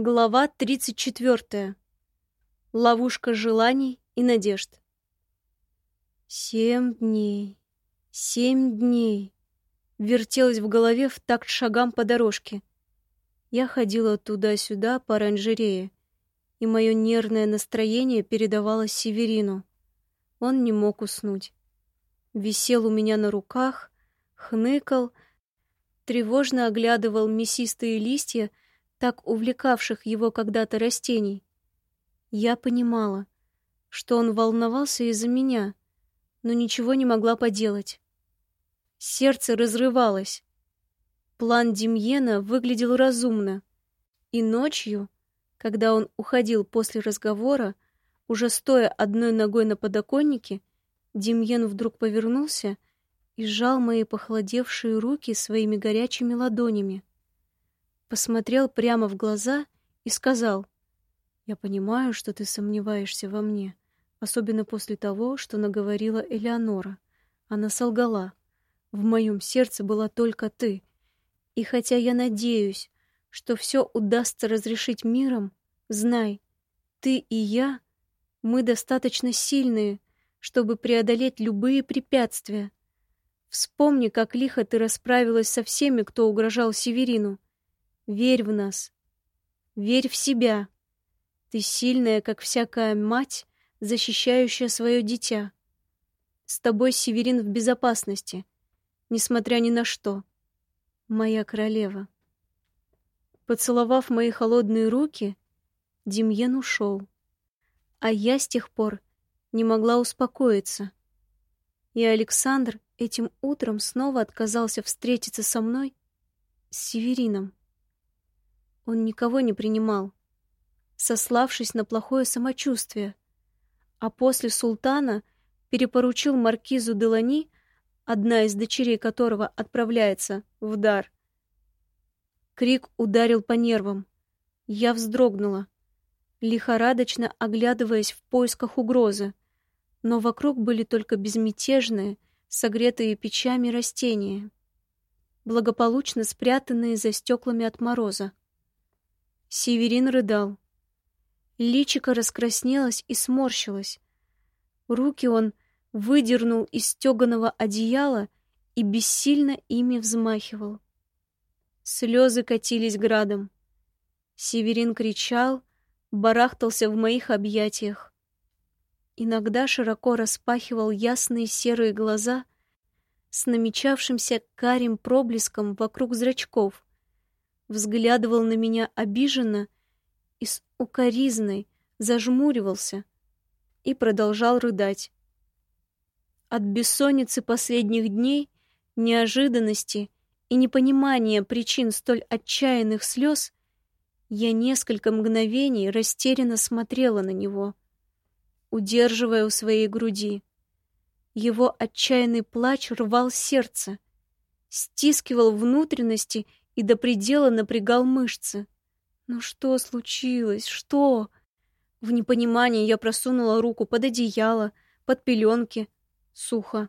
Глава 34. Ловушка желаний и надежд. Семь дней, семь дней. Вертелась в голове в такт шагам по дорожке. Я ходила туда-сюда по оранжерее, и мое нервное настроение передавалось Северину. Он не мог уснуть. Висел у меня на руках, хныкал, тревожно оглядывал мясистые листья, так увлекавших его когда-то растений. Я понимала, что он волновался из-за меня, но ничего не могла поделать. Сердце разрывалось. План Демьена выглядел разумно, и ночью, когда он уходил после разговора, уже стоя одной ногой на подоконнике, Демьен вдруг повернулся и сжал мои похолодевшие руки своими горячими ладонями посмотрел прямо в глаза и сказал, «Я понимаю, что ты сомневаешься во мне, особенно после того, что наговорила Элеонора. Она солгала. В моем сердце была только ты. И хотя я надеюсь, что все удастся разрешить миром, знай, ты и я, мы достаточно сильные, чтобы преодолеть любые препятствия. Вспомни, как лихо ты расправилась со всеми, кто угрожал Северину. Верь в нас. Верь в себя. Ты сильная, как всякая мать, защищающая свое дитя. С тобой Северин в безопасности, несмотря ни на что. Моя королева. Поцеловав мои холодные руки, Демьен ушел. А я с тех пор не могла успокоиться. И Александр этим утром снова отказался встретиться со мной с Северином. Он никого не принимал, сославшись на плохое самочувствие, а после султана перепоручил маркизу Делани, одна из дочерей которого отправляется в дар. Крик ударил по нервам. Я вздрогнула, лихорадочно оглядываясь в поисках угрозы, но вокруг были только безмятежные, согретые печами растения, благополучно спрятанные за стеклами от мороза. Северин рыдал. Личико раскраснелось и сморщилось. Руки он выдернул из стеганого одеяла и бессильно ими взмахивал. Слезы катились градом. Северин кричал, барахтался в моих объятиях. Иногда широко распахивал ясные серые глаза с намечавшимся карим проблеском вокруг зрачков — взглядывал на меня обиженно и с укоризной зажмуривался и продолжал рыдать. От бессонницы последних дней, неожиданности и непонимания причин столь отчаянных слез я несколько мгновений растерянно смотрела на него, удерживая у своей груди. Его отчаянный плач рвал сердце, стискивал внутренности и до предела напрягал мышцы. Ну что случилось? Что? В непонимании я просунула руку под одеяло, под пеленки. Сухо.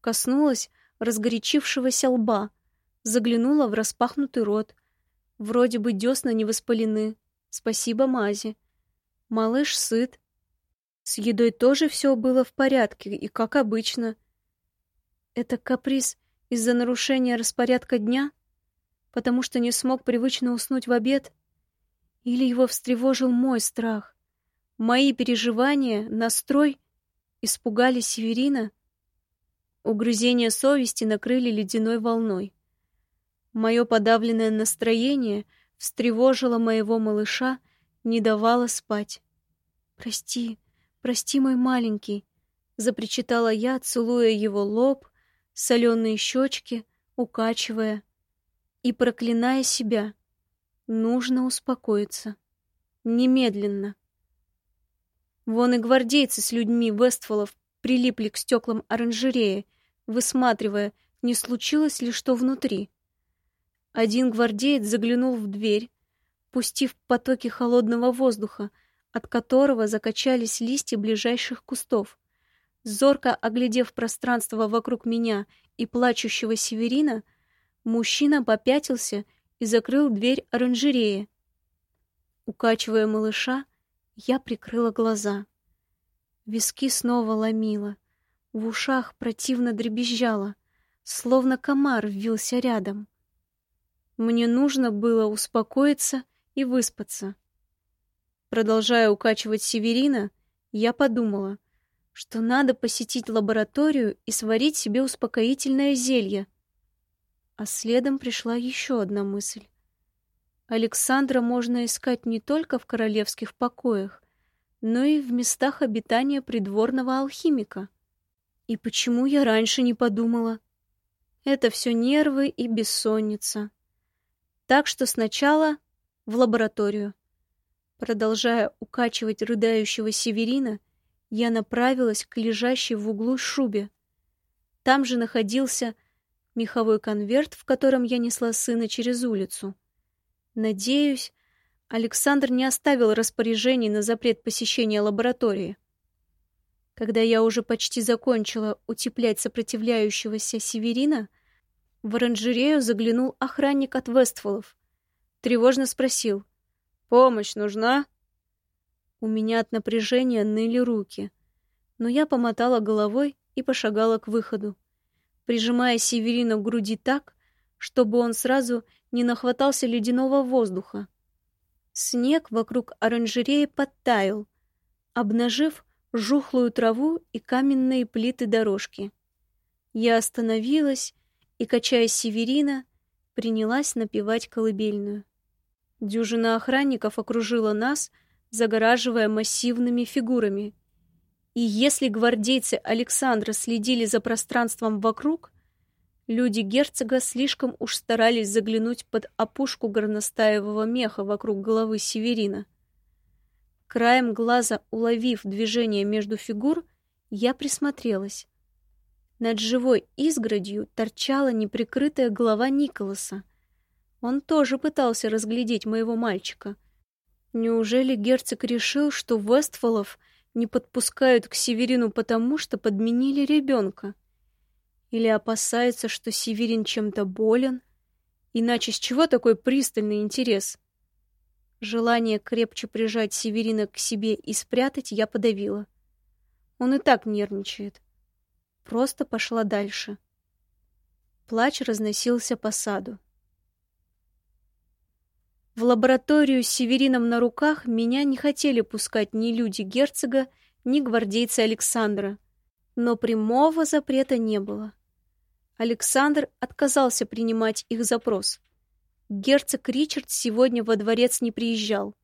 Коснулась разгорячившегося лба. Заглянула в распахнутый рот. Вроде бы десна не воспалены. Спасибо мази. Малыш сыт. С едой тоже все было в порядке, и как обычно. Это каприз из-за нарушения распорядка дня? Потому что не смог привычно уснуть в обед? Или его встревожил мой страх? Мои переживания, настрой испугали Северина? Угрызения совести накрыли ледяной волной. Мое подавленное настроение встревожило моего малыша, не давало спать. «Прости, прости, мой маленький», — запричитала я, целуя его лоб, соленые щечки, укачивая и проклиная себя. Нужно успокоиться. Немедленно. Вон и гвардейцы с людьми Вестфолов прилипли к стеклам оранжереи, высматривая, не случилось ли что внутри. Один гвардеец заглянул в дверь, пустив потоки холодного воздуха, от которого закачались листья ближайших кустов. Зорко оглядев пространство вокруг меня и плачущего Северина, Мужчина попятился и закрыл дверь оранжереи. Укачивая малыша, я прикрыла глаза. Виски снова ломило. В ушах противно дребезжало, словно комар ввился рядом. Мне нужно было успокоиться и выспаться. Продолжая укачивать Северина, я подумала, что надо посетить лабораторию и сварить себе успокоительное зелье. А следом пришла еще одна мысль. Александра можно искать не только в королевских покоях, но и в местах обитания придворного алхимика. И почему я раньше не подумала? Это все нервы и бессонница. Так что сначала в лабораторию. Продолжая укачивать рыдающего Северина, я направилась к лежащей в углу шубе. Там же находился меховой конверт, в котором я несла сына через улицу. Надеюсь, Александр не оставил распоряжений на запрет посещения лаборатории. Когда я уже почти закончила утеплять сопротивляющегося Северина, в оранжерею заглянул охранник от Вестфолов. Тревожно спросил. «Помощь нужна?» У меня от напряжения ныли руки, но я помотала головой и пошагала к выходу, прижимая Северина к груди так, чтобы он сразу не нахватался ледяного воздуха. Снег вокруг оранжереи подтаял, обнажив жухлую траву и каменные плиты дорожки. Я остановилась и, качая Северина, принялась напевать колыбельную. Дюжина охранников окружила нас, загораживая массивными фигурами. И если гвардейцы Александра следили за пространством вокруг, Люди герцога слишком уж старались заглянуть под опушку горностаевого меха вокруг головы Северина. Краем глаза уловив движение между фигур, я присмотрелась. Над живой изгородью торчала неприкрытая голова Николаса. Он тоже пытался разглядеть моего мальчика. Неужели герцог решил, что Вестфолов не подпускают к Северину потому, что подменили ребенка? Или опасается, что Северин чем-то болен? Иначе с чего такой пристальный интерес? Желание крепче прижать Северина к себе и спрятать я подавила. Он и так нервничает. Просто пошла дальше. Плач разносился по саду. В лабораторию с Северином на руках меня не хотели пускать ни люди герцога, ни гвардейцы Александра но прямого запрета не было. Александр отказался принимать их запрос. Герцог Ричард сегодня во дворец не приезжал,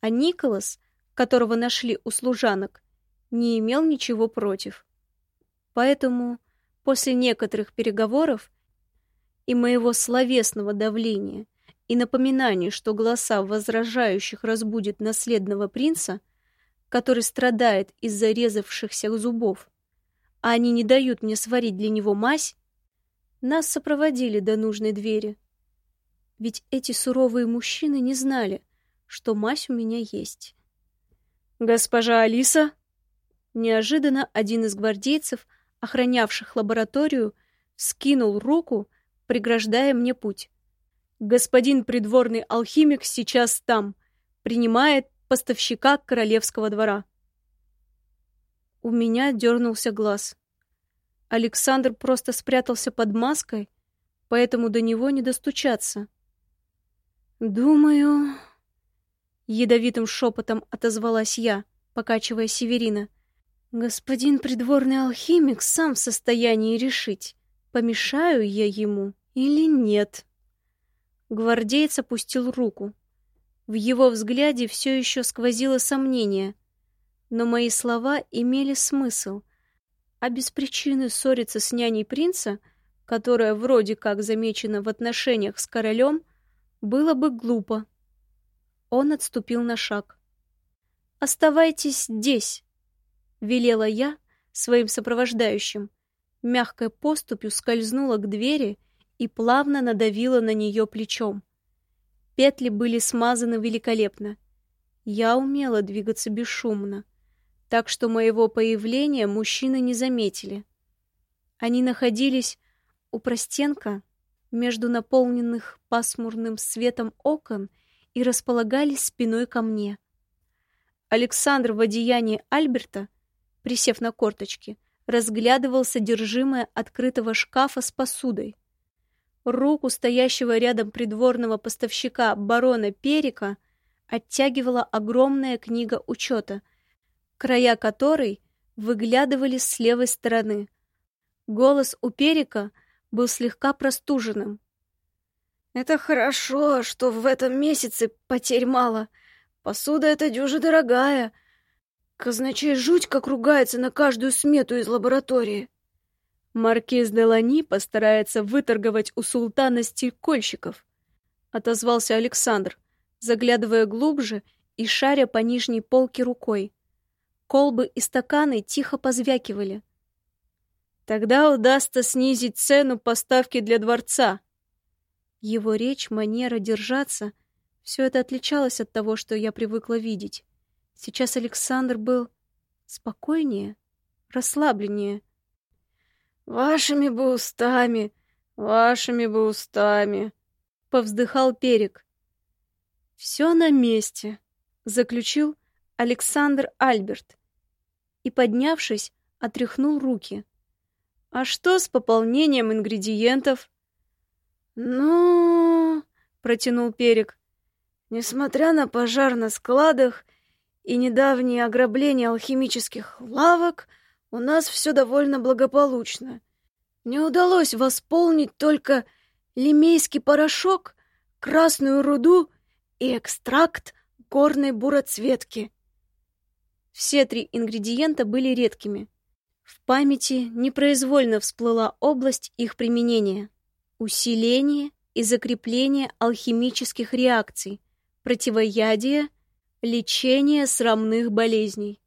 а Николас, которого нашли у служанок, не имел ничего против. Поэтому после некоторых переговоров и моего словесного давления и напоминания, что голоса возражающих разбудит наследного принца, который страдает из-за резавшихся зубов, а они не дают мне сварить для него мазь, нас сопроводили до нужной двери. Ведь эти суровые мужчины не знали, что мазь у меня есть. «Госпожа Алиса!» Неожиданно один из гвардейцев, охранявших лабораторию, скинул руку, преграждая мне путь. «Господин придворный алхимик сейчас там, принимает поставщика королевского двора». У меня дернулся глаз. Александр просто спрятался под маской, поэтому до него не достучаться. «Думаю...» Ядовитым шепотом отозвалась я, покачивая Северина. «Господин придворный алхимик сам в состоянии решить, помешаю я ему или нет». Гвардеец опустил руку. В его взгляде все еще сквозило сомнение — но мои слова имели смысл. А без причины ссориться с няней принца, которая вроде как замечена в отношениях с королем, было бы глупо. Он отступил на шаг. «Оставайтесь здесь», — велела я своим сопровождающим. Мягкой поступью скользнула к двери и плавно надавила на нее плечом. Петли были смазаны великолепно. Я умела двигаться бесшумно так что моего появления мужчины не заметили. Они находились у простенка между наполненных пасмурным светом окон и располагались спиной ко мне. Александр в одеянии Альберта, присев на корточки, разглядывал содержимое открытого шкафа с посудой. Руку стоящего рядом придворного поставщика барона Перика оттягивала огромная книга учета, края которой выглядывали с левой стороны. Голос у Перика был слегка простуженным. «Это хорошо, что в этом месяце потерь мало. Посуда эта дюжа дорогая. Казначей жуть как ругается на каждую смету из лаборатории». Маркиз де Лани постарается выторговать у султана стекольщиков, отозвался Александр, заглядывая глубже и шаря по нижней полке рукой. Колбы и стаканы тихо позвякивали. Тогда удастся снизить цену поставки для дворца. Его речь, манера держаться — все это отличалось от того, что я привыкла видеть. Сейчас Александр был спокойнее, расслабленнее. «Вашими бы устами, вашими бы устами», — повздыхал Перек. «Все на месте», — заключил Александр Альберт и, поднявшись, отряхнул руки. «А что с пополнением ингредиентов?» «Ну...» — протянул Перек. «Несмотря на пожар на складах и недавние ограбления алхимических лавок, у нас все довольно благополучно. Не удалось восполнить только лимейский порошок, красную руду и экстракт горной буроцветки. Все три ингредиента были редкими. В памяти непроизвольно всплыла область их применения. Усиление и закрепление алхимических реакций, противоядие, лечение срамных болезней.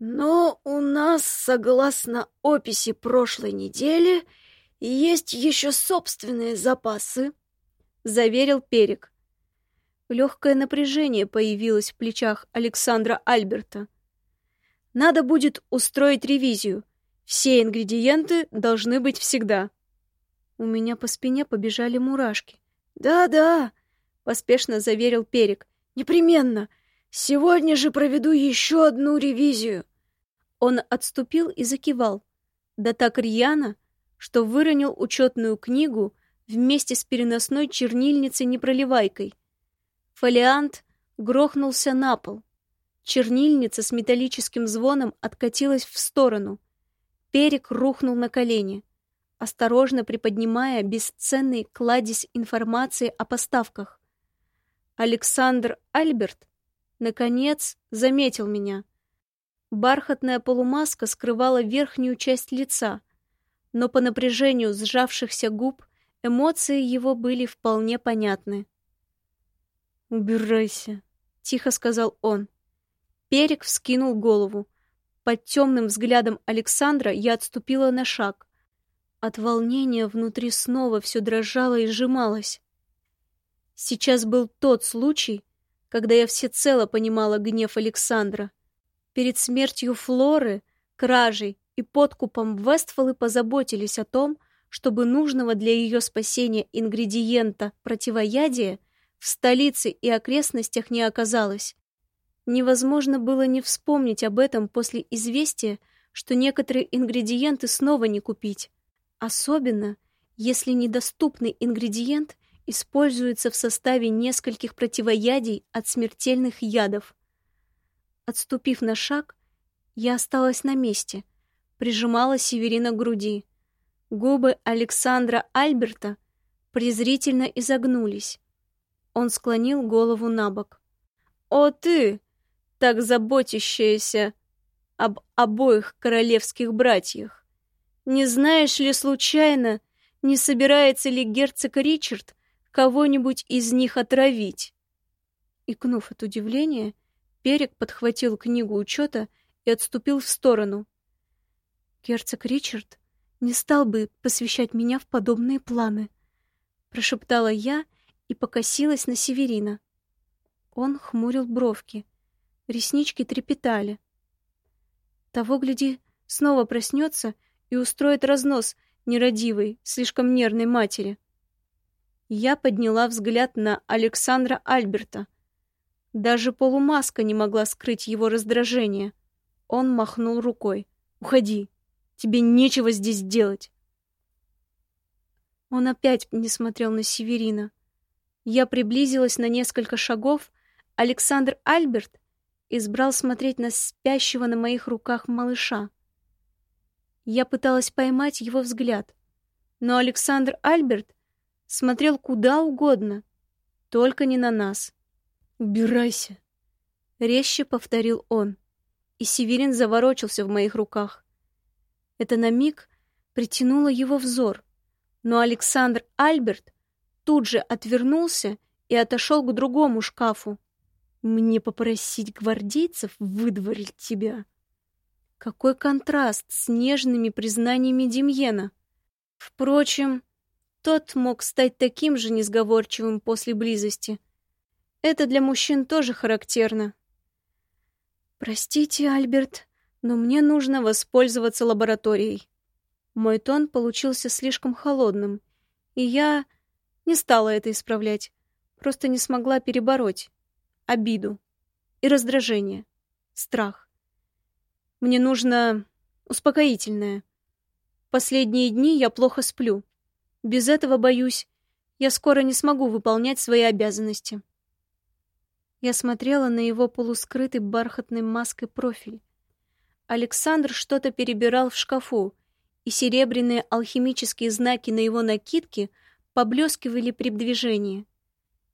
Но у нас, согласно описи прошлой недели, есть еще собственные запасы, — заверил Перек. Легкое напряжение появилось в плечах Александра Альберта — надо будет устроить ревизию. Все ингредиенты должны быть всегда. У меня по спине побежали мурашки. Да-да, поспешно заверил Перик. Непременно. Сегодня же проведу еще одну ревизию. Он отступил и закивал. Да так рьяно, что выронил учетную книгу вместе с переносной чернильницей-непроливайкой. Фолиант грохнулся на пол. Чернильница с металлическим звоном откатилась в сторону. Перек рухнул на колени, осторожно приподнимая бесценный кладезь информации о поставках. Александр Альберт, наконец, заметил меня. Бархатная полумаска скрывала верхнюю часть лица, но по напряжению сжавшихся губ эмоции его были вполне понятны. «Убирайся», — тихо сказал он. Перек вскинул голову. Под темным взглядом Александра я отступила на шаг. От волнения внутри снова все дрожало и сжималось. Сейчас был тот случай, когда я всецело понимала гнев Александра. Перед смертью Флоры, кражей и подкупом Вестфолы позаботились о том, чтобы нужного для ее спасения ингредиента противоядия в столице и окрестностях не оказалось. Невозможно было не вспомнить об этом после известия, что некоторые ингредиенты снова не купить. Особенно, если недоступный ингредиент используется в составе нескольких противоядий от смертельных ядов. Отступив на шаг, я осталась на месте, прижимала Северина к груди. Губы Александра Альберта презрительно изогнулись. Он склонил голову на бок. «О ты, так заботящаяся об обоих королевских братьях. Не знаешь ли случайно, не собирается ли герцог Ричард кого-нибудь из них отравить? Икнув от удивления, Перек подхватил книгу учета и отступил в сторону. Герцог Ричард не стал бы посвящать меня в подобные планы, прошептала я и покосилась на Северина. Он хмурил бровки реснички трепетали. Того, гляди, снова проснется и устроит разнос нерадивой, слишком нервной матери. Я подняла взгляд на Александра Альберта. Даже полумаска не могла скрыть его раздражение. Он махнул рукой. «Уходи. Тебе нечего здесь делать». Он опять не смотрел на Северина. Я приблизилась на несколько шагов. Александр Альберт избрал смотреть на спящего на моих руках малыша. Я пыталась поймать его взгляд, но Александр Альберт смотрел куда угодно, только не на нас. «Убирайся!» — резче повторил он, и Северин заворочился в моих руках. Это на миг притянуло его взор, но Александр Альберт тут же отвернулся и отошел к другому шкафу. Мне попросить гвардейцев выдворить тебя. Какой контраст с нежными признаниями Демьена. Впрочем, тот мог стать таким же несговорчивым после близости. Это для мужчин тоже характерно. Простите, Альберт, но мне нужно воспользоваться лабораторией. Мой тон получился слишком холодным, и я не стала это исправлять, просто не смогла перебороть обиду и раздражение, страх. Мне нужно успокоительное. Последние дни я плохо сплю. Без этого, боюсь, я скоро не смогу выполнять свои обязанности. Я смотрела на его полускрытый бархатной маской профиль. Александр что-то перебирал в шкафу, и серебряные алхимические знаки на его накидке поблескивали при движении.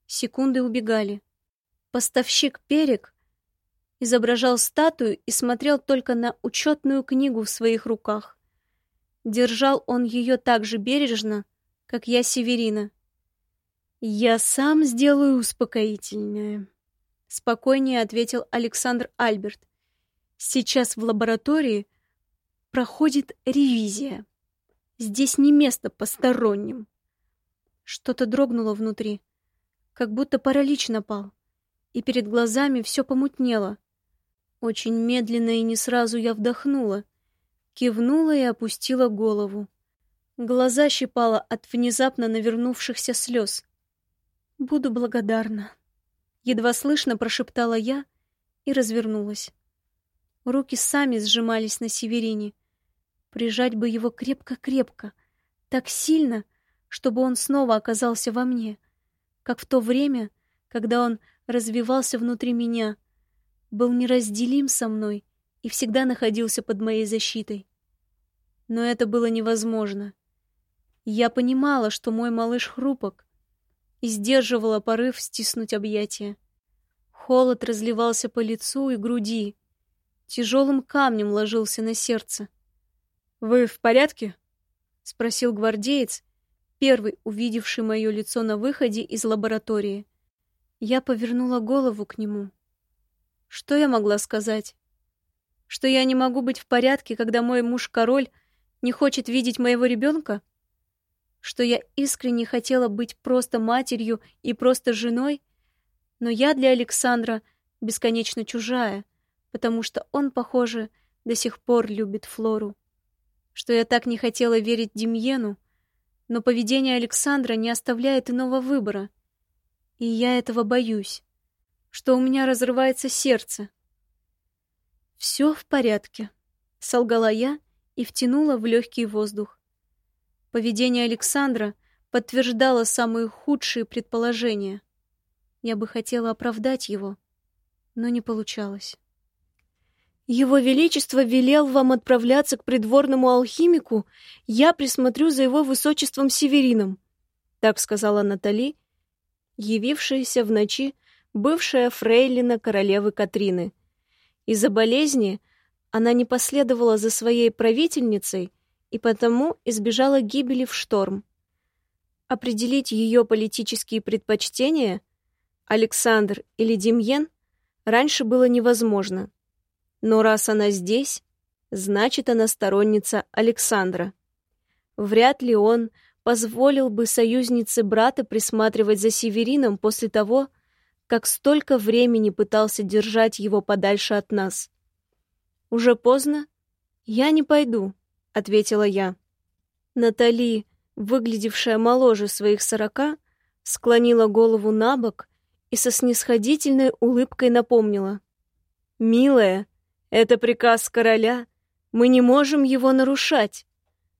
Секунды убегали. Поставщик Перек изображал статую и смотрел только на учетную книгу в своих руках. Держал он ее так же бережно, как я Северина. «Я сам сделаю успокоительное», — спокойнее ответил Александр Альберт. «Сейчас в лаборатории проходит ревизия. Здесь не место посторонним». Что-то дрогнуло внутри, как будто паралич напал и перед глазами все помутнело. Очень медленно и не сразу я вдохнула, кивнула и опустила голову. Глаза щипала от внезапно навернувшихся слез. «Буду благодарна», — едва слышно прошептала я и развернулась. Руки сами сжимались на Северине. Прижать бы его крепко-крепко, так сильно, чтобы он снова оказался во мне, как в то время, когда он развивался внутри меня, был неразделим со мной и всегда находился под моей защитой. Но это было невозможно. Я понимала, что мой малыш хрупок, и сдерживала порыв стиснуть объятия. Холод разливался по лицу и груди, тяжелым камнем ложился на сердце. «Вы в порядке?» — спросил гвардеец, первый увидевший мое лицо на выходе из лаборатории. Я повернула голову к нему. Что я могла сказать? Что я не могу быть в порядке, когда мой муж-король не хочет видеть моего ребенка? Что я искренне хотела быть просто матерью и просто женой? Но я для Александра бесконечно чужая, потому что он, похоже, до сих пор любит Флору. Что я так не хотела верить Демьену, но поведение Александра не оставляет иного выбора — и я этого боюсь, что у меня разрывается сердце. Все в порядке, солгала я и втянула в легкий воздух. Поведение Александра подтверждало самые худшие предположения. Я бы хотела оправдать его, но не получалось. Его Величество велел вам отправляться к придворному алхимику, я присмотрю за его высочеством Северином, так сказала Натали явившаяся в ночи бывшая фрейлина королевы Катрины. Из-за болезни она не последовала за своей правительницей и потому избежала гибели в шторм. Определить ее политические предпочтения Александр или Демьен раньше было невозможно. Но раз она здесь, значит, она сторонница Александра. Вряд ли он позволил бы союзнице брата присматривать за Северином после того, как столько времени пытался держать его подальше от нас. Уже поздно? Я не пойду, ответила я. Натали, выглядевшая моложе своих сорока, склонила голову на бок и со снисходительной улыбкой напомнила. «Милая, это приказ короля, мы не можем его нарушать».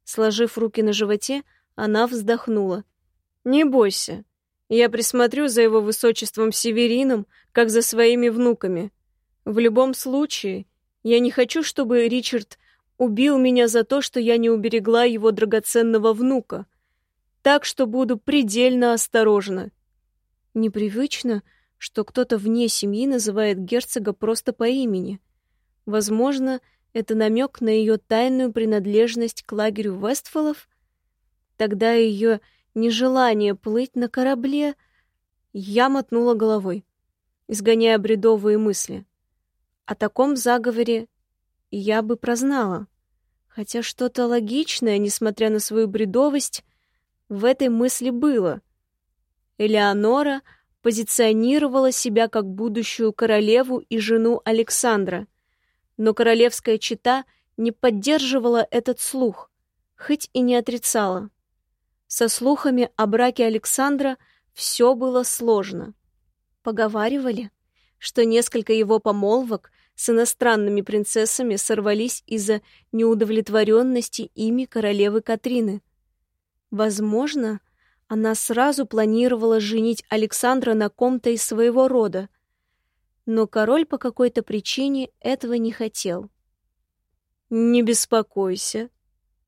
Сложив руки на животе, она вздохнула. «Не бойся, я присмотрю за его высочеством Северином, как за своими внуками. В любом случае, я не хочу, чтобы Ричард убил меня за то, что я не уберегла его драгоценного внука. Так что буду предельно осторожна. Непривычно, что кто-то вне семьи называет герцога просто по имени. Возможно, это намек на ее тайную принадлежность к лагерю Вестфолов? Тогда ее нежелание плыть на корабле... Я мотнула головой, изгоняя бредовые мысли. О таком заговоре я бы прознала. Хотя что-то логичное, несмотря на свою бредовость, в этой мысли было. Элеонора позиционировала себя как будущую королеву и жену Александра, но королевская чета не поддерживала этот слух, хоть и не отрицала. Со слухами о браке Александра все было сложно. Поговаривали, что несколько его помолвок с иностранными принцессами сорвались из-за неудовлетворенности ими королевы Катрины. Возможно, она сразу планировала женить Александра на ком-то из своего рода, но король по какой-то причине этого не хотел. «Не беспокойся»,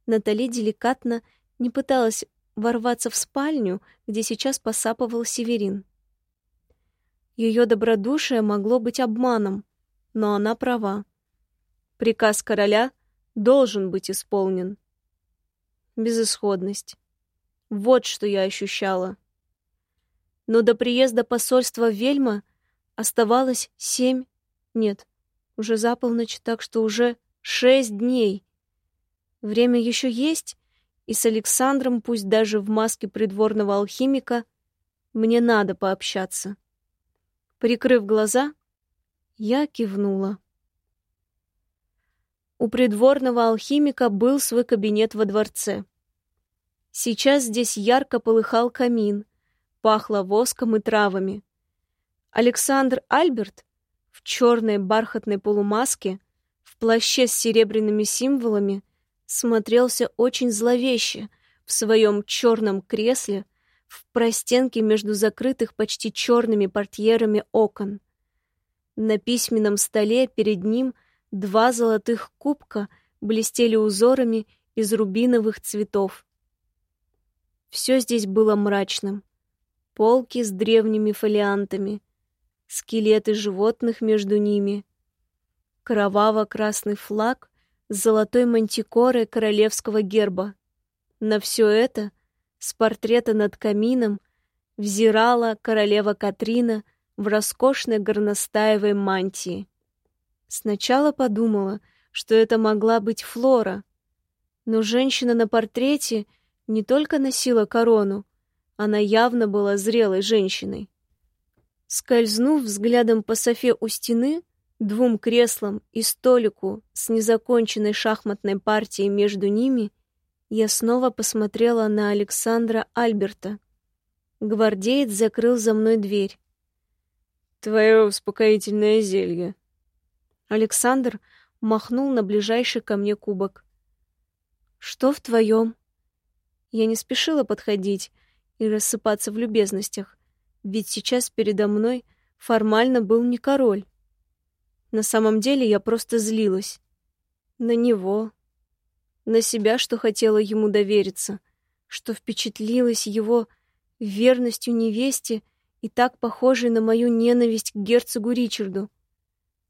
Натали деликатно не пыталась ворваться в спальню, где сейчас посапывал Северин. Ее добродушие могло быть обманом, но она права. Приказ короля должен быть исполнен. Безысходность. Вот что я ощущала. Но до приезда посольства Вельма оставалось семь... Нет, уже за полночь, так что уже шесть дней. Время еще есть, и с Александром, пусть даже в маске придворного алхимика, мне надо пообщаться. Прикрыв глаза, я кивнула. У придворного алхимика был свой кабинет во дворце. Сейчас здесь ярко полыхал камин, пахло воском и травами. Александр Альберт в черной бархатной полумаске, в плаще с серебряными символами, смотрелся очень зловеще в своем черном кресле в простенке между закрытых почти черными портьерами окон. На письменном столе перед ним два золотых кубка блестели узорами из рубиновых цветов. Все здесь было мрачным. Полки с древними фолиантами, скелеты животных между ними, кроваво-красный флаг с золотой мантикорой королевского герба. На все это с портрета над камином взирала королева Катрина — в роскошной горностаевой мантии. Сначала подумала, что это могла быть Флора, но женщина на портрете не только носила корону, она явно была зрелой женщиной. Скользнув взглядом по софе у стены, двум креслам и столику с незаконченной шахматной партией между ними, я снова посмотрела на Александра Альберта. Гвардеец закрыл за мной дверь. Твое успокоительное зелье. Александр махнул на ближайший ко мне кубок. Что в твоем? Я не спешила подходить и рассыпаться в любезностях, ведь сейчас передо мной формально был не король. На самом деле я просто злилась. На него, на себя, что хотела ему довериться, что впечатлилась его верностью невесте и так похожий на мою ненависть к герцогу Ричарду.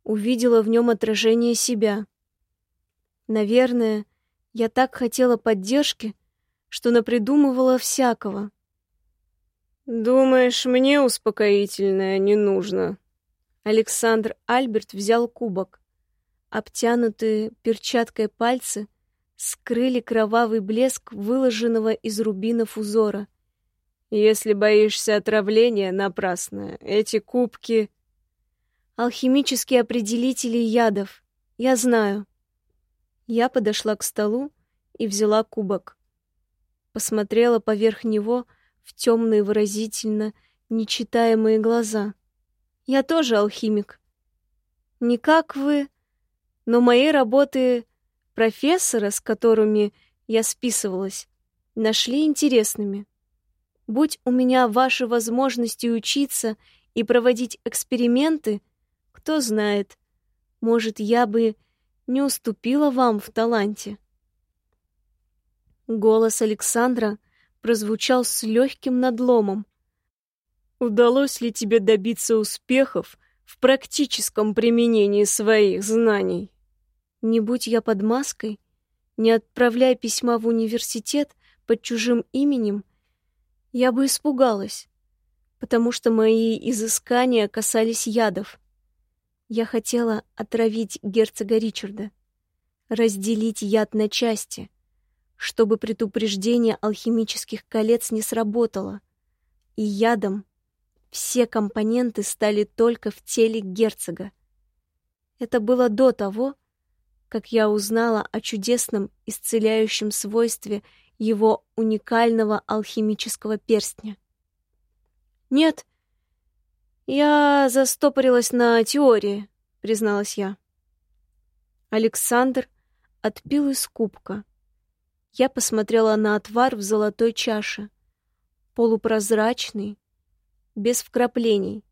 Увидела в нем отражение себя. Наверное, я так хотела поддержки, что напридумывала всякого. «Думаешь, мне успокоительное не нужно?» Александр Альберт взял кубок. Обтянутые перчаткой пальцы скрыли кровавый блеск выложенного из рубинов узора — если боишься отравления, напрасно. Эти кубки... Алхимические определители ядов. Я знаю. Я подошла к столу и взяла кубок. Посмотрела поверх него в темные выразительно нечитаемые глаза. «Я тоже алхимик. Не как вы, но мои работы профессора, с которыми я списывалась, нашли интересными. Будь у меня ваши возможности учиться и проводить эксперименты, кто знает, может, я бы не уступила вам в таланте. Голос Александра прозвучал с легким надломом. «Удалось ли тебе добиться успехов в практическом применении своих знаний?» «Не будь я под маской, не отправляя письма в университет под чужим именем, я бы испугалась, потому что мои изыскания касались ядов. Я хотела отравить герцога Ричарда, разделить яд на части — чтобы предупреждение алхимических колец не сработало, и ядом все компоненты стали только в теле герцога. Это было до того, как я узнала о чудесном исцеляющем свойстве его уникального алхимического перстня. «Нет, я застопорилась на теории», — призналась я. Александр отпил из кубка, я посмотрела на отвар в золотой чаше. Полупрозрачный, без вкраплений,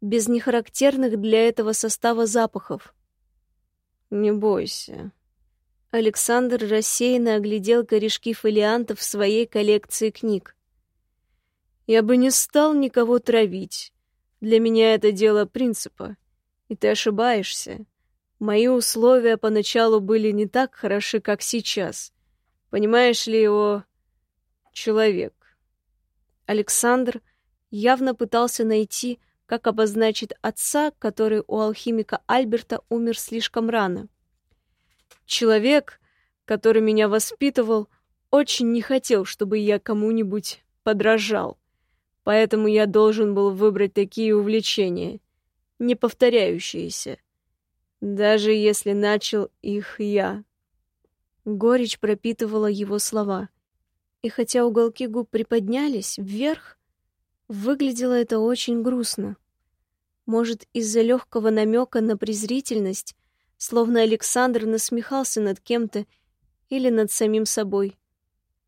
без нехарактерных для этого состава запахов. «Не бойся». Александр рассеянно оглядел корешки фолиантов в своей коллекции книг. «Я бы не стал никого травить. Для меня это дело принципа. И ты ошибаешься. Мои условия поначалу были не так хороши, как сейчас. Понимаешь ли его человек? Александр явно пытался найти, как обозначить отца, который у алхимика Альберта умер слишком рано. Человек, который меня воспитывал, очень не хотел, чтобы я кому-нибудь подражал. Поэтому я должен был выбрать такие увлечения, не повторяющиеся, даже если начал их я. Горечь пропитывала его слова. И хотя уголки губ приподнялись вверх, выглядело это очень грустно. Может, из-за легкого намека на презрительность, словно Александр насмехался над кем-то или над самим собой.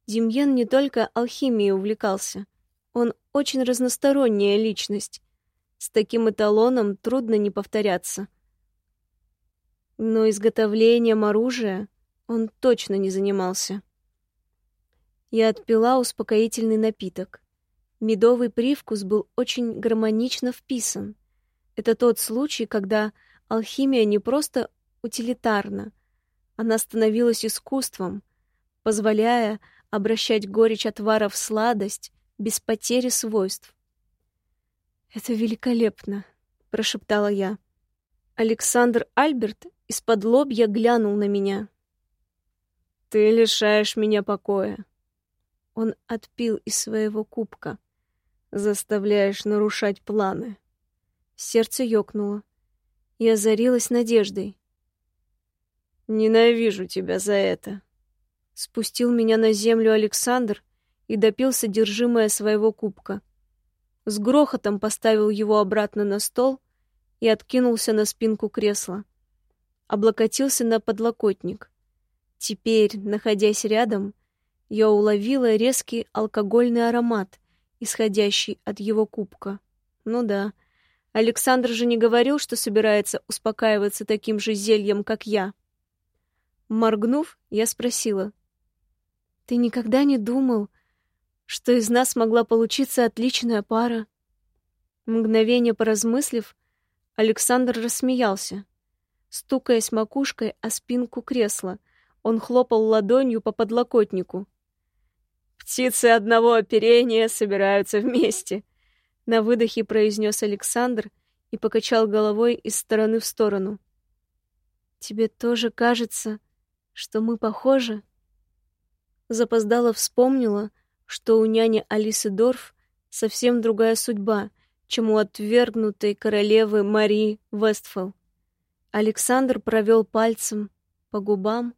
Демьян не только алхимией увлекался. Он очень разносторонняя личность. С таким эталоном трудно не повторяться. Но изготовлением оружия он точно не занимался. Я отпила успокоительный напиток. Медовый привкус был очень гармонично вписан. Это тот случай, когда алхимия не просто утилитарна, она становилась искусством, позволяя обращать горечь отвара в сладость без потери свойств. «Это великолепно», — прошептала я. Александр Альберт из-под лобья глянул на меня. Ты лишаешь меня покоя. Он отпил из своего кубка. Заставляешь нарушать планы. Сердце ёкнуло. Я озарилась надеждой. Ненавижу тебя за это. Спустил меня на землю Александр и допил содержимое своего кубка. С грохотом поставил его обратно на стол и откинулся на спинку кресла. Облокотился на подлокотник — Теперь, находясь рядом, я уловила резкий алкогольный аромат, исходящий от его кубка. Ну да, Александр же не говорил, что собирается успокаиваться таким же зельем, как я. Моргнув, я спросила. «Ты никогда не думал, что из нас могла получиться отличная пара?» Мгновение поразмыслив, Александр рассмеялся, стукаясь макушкой о спинку кресла, он хлопал ладонью по подлокотнику. «Птицы одного оперения собираются вместе», — на выдохе произнес Александр и покачал головой из стороны в сторону. «Тебе тоже кажется, что мы похожи?» Запоздала вспомнила, что у няни Алисы Дорф совсем другая судьба, чем у отвергнутой королевы Марии Вестфол. Александр провел пальцем по губам,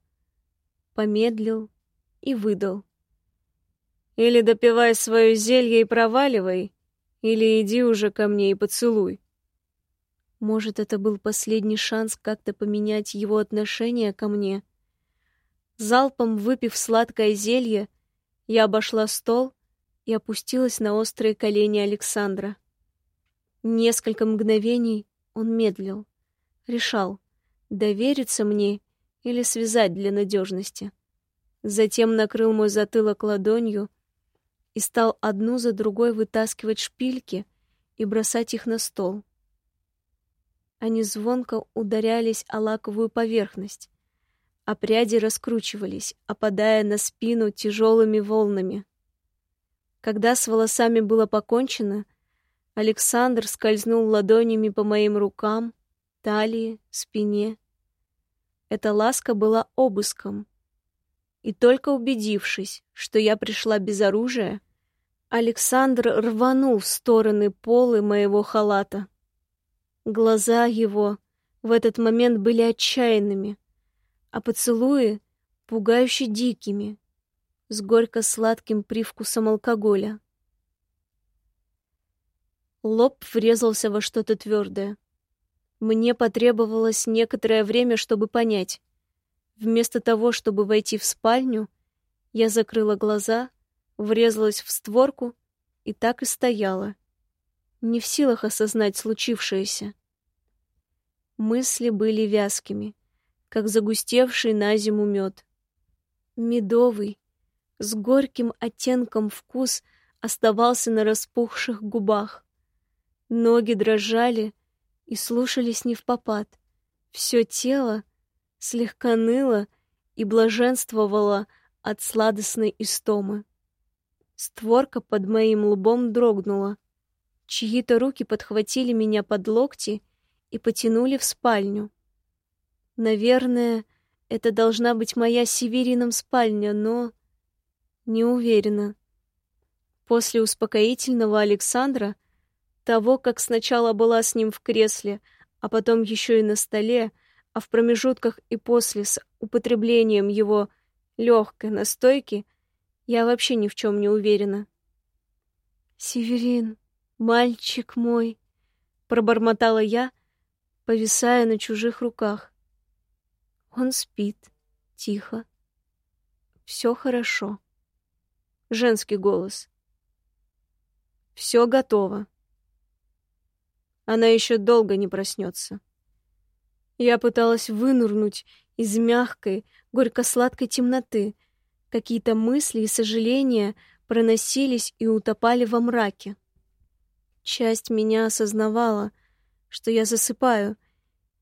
помедлил и выдал. Или допивай свое зелье и проваливай, или иди уже ко мне и поцелуй. Может, это был последний шанс как-то поменять его отношение ко мне. Залпом выпив сладкое зелье, я обошла стол и опустилась на острые колени Александра. Несколько мгновений он медлил, решал, довериться мне или связать для надежности. Затем накрыл мой затылок ладонью и стал одну за другой вытаскивать шпильки и бросать их на стол. Они звонко ударялись о лаковую поверхность, а пряди раскручивались, опадая на спину тяжелыми волнами. Когда с волосами было покончено, Александр скользнул ладонями по моим рукам, талии, спине. Эта ласка была обыском. И только убедившись, что я пришла без оружия, Александр рванул в стороны полы моего халата. Глаза его в этот момент были отчаянными, а поцелуи — пугающе дикими, с горько-сладким привкусом алкоголя. Лоб врезался во что-то твердое. Мне потребовалось некоторое время, чтобы понять. Вместо того, чтобы войти в спальню, я закрыла глаза, врезалась в створку и так и стояла, не в силах осознать случившееся. Мысли были вязкими, как загустевший на зиму мед. Медовый, с горьким оттенком вкус оставался на распухших губах. Ноги дрожали и слушались не в попад. Все тело слегка ныло и блаженствовало от сладостной истомы. Створка под моим лбом дрогнула. Чьи-то руки подхватили меня под локти и потянули в спальню. Наверное, это должна быть моя северином спальня, но... Не уверена. После успокоительного Александра, того, как сначала была с ним в кресле, а потом еще и на столе, а в промежутках и после с употреблением его легкой настойки, я вообще ни в чем не уверена. «Северин, мальчик мой!» — пробормотала я, повисая на чужих руках. Он спит, тихо. Все хорошо. Женский голос. Все готово. Она еще долго не проснется. Я пыталась вынырнуть из мягкой, горько-сладкой темноты. Какие-то мысли и сожаления проносились и утопали во мраке. Часть меня осознавала, что я засыпаю,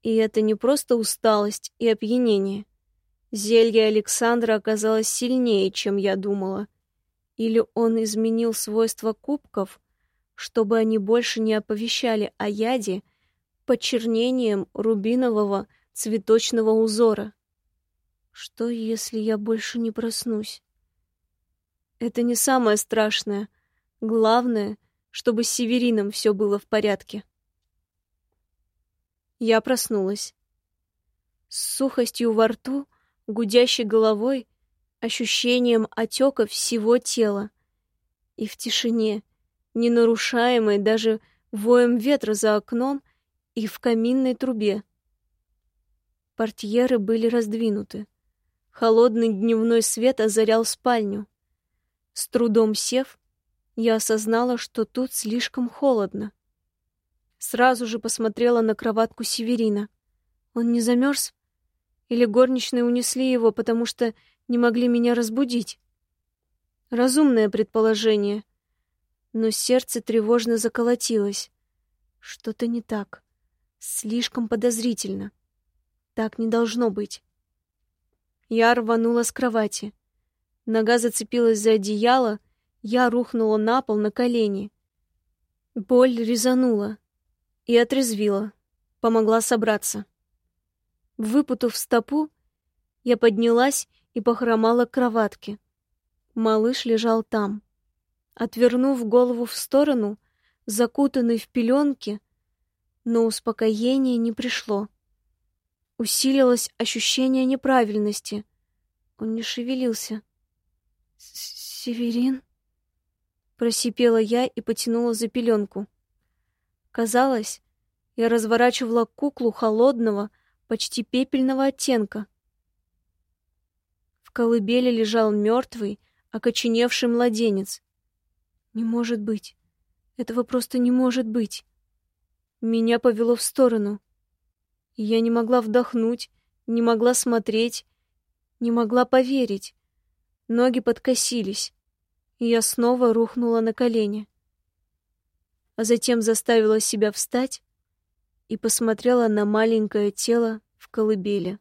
и это не просто усталость и опьянение. Зелье Александра оказалось сильнее, чем я думала. Или он изменил свойства кубков, чтобы они больше не оповещали о яде почернением рубинового цветочного узора. Что, если я больше не проснусь? Это не самое страшное. Главное, чтобы с Северином все было в порядке. Я проснулась. С сухостью во рту, гудящей головой, ощущением отека всего тела. И в тишине, не нарушаемой даже воем ветра за окном и в каминной трубе. Портьеры были раздвинуты. Холодный дневной свет озарял спальню. С трудом сев, я осознала, что тут слишком холодно. Сразу же посмотрела на кроватку Северина. Он не замерз? Или горничные унесли его, потому что не могли меня разбудить? Разумное предположение. Но сердце тревожно заколотилось. Что-то не так. Слишком подозрительно. Так не должно быть. Я рванула с кровати. Нога зацепилась за одеяло, я рухнула на пол на колени. Боль резанула и отрезвила, помогла собраться. Выпутав стопу, я поднялась и похромала к кроватке. Малыш лежал там. Отвернув голову в сторону, закутанный в пеленки, но успокоение не пришло. Усилилось ощущение неправильности. Он не шевелился. «Северин?» Просипела я и потянула за пеленку. Казалось, я разворачивала куклу холодного, почти пепельного оттенка. В колыбели лежал мертвый, окоченевший младенец. Не может быть. Этого просто не может быть. Меня повело в сторону. Я не могла вдохнуть, не могла смотреть, не могла поверить. Ноги подкосились и я снова рухнула на колени. А затем заставила себя встать и посмотрела на маленькое тело в колыбели.